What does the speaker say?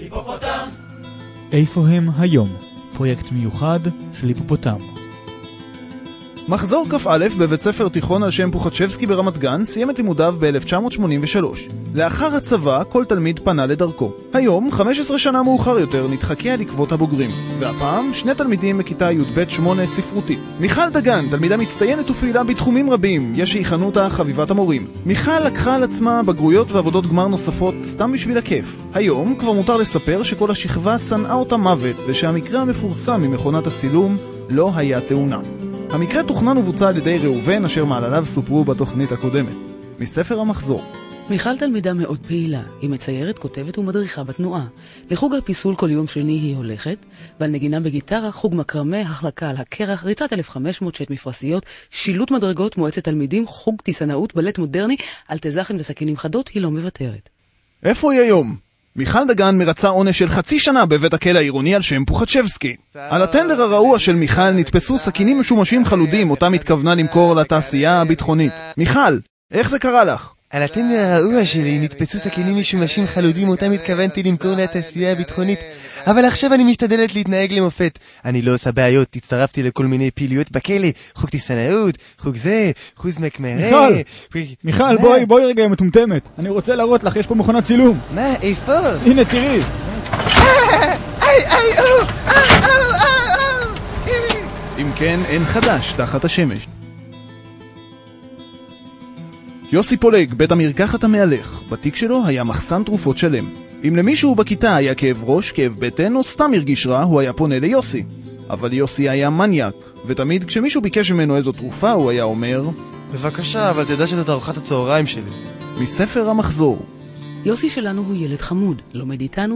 היפופוטם! איפה הם היום? פרויקט מיוחד של היפופוטם. מחזור כ"א בבית ספר תיכון על שם פוחצ'בסקי ברמת גן סיים את לימודיו ב-1983. לאחר הצבא כל תלמיד פנה לדרכו. היום, 15 שנה מאוחר יותר, נתחכה על עקבות הבוגרים. והפעם, שני תלמידים מכיתה י"ב-8 ספרותי. מיכל דגן, תלמידה מצטיינת ופעילה בתחומים רבים, יש שיכנו אותה חביבת המורים. מיכל לקחה על עצמה בגרויות ועבודות גמר נוספות סתם בשביל הכיף. היום כבר מותר לספר שכל השכבה שנאה אותה מוות, ושהמקרה המפורסם ממכונת הצילום לא היה תאונה. המקרה תוכנן ובוצע על ידי ראובן, אשר מעלליו סופרו בתוכנית הקודמת. מספר המחזור מיכל תלמידה מאוד פעילה, היא מציירת, כותבת ומדריכה בתנועה. לחוג הפיסול כל יום שני היא הולכת, ועל נגינה בגיטרה, חוג מקרמה, החלקה על הקרח, ריצת 1500 שט מפרשיות, שילוט מדרגות, מועצת תלמידים, חוג טיסנאות, בלט מודרני, אלטזכן וסכינים חדות, היא לא מוותרת. איפה היא היום? מיכל דגן מרצה עונש של חצי שנה בבית הכלא העירוני על שם פוחצ'בסקי. על הטנדר הרעוע של מיכל נתפסו סכינים משומשים חלודים אותם התכוונה למכור לתעשייה הביטחונית. מיכל, איך זה קרה לך? על הטנדר הרעוע שלי נתפסו סכינים משומשים חלודים אותם התכוונתי למכור לתעשייה הביטחונית. אבל עכשיו אני משתדלת להתנהג למופת. אני לא עושה בעיות, הצטרפתי לכל מיני פעילויות בכלא. חוג טיסנאות, חוג זה, חוג מקמרה מיכל, מיכל בואי, בואי רגע מטומטמת. אני רוצה להראות לך, יש פה מכונת צילום. מה, איפה? הנה תראי. אם כן, אין חדש תחת השמש יוסי פולג, בית המרקחת המהלך. בתיק שלו היה מחסן תרופות שלם. אם למישהו בכיתה היה כאב ראש, כאב בטן או סתם הרגיש רע, הוא היה פונה ליוסי. אבל יוסי היה מניאק, ותמיד כשמישהו ביקש ממנו איזו תרופה, הוא היה אומר... בבקשה, אבל תדע שזאת ארוחת הצהריים שלי. מספר המחזור יוסי שלנו הוא ילד חמוד, לומד איתנו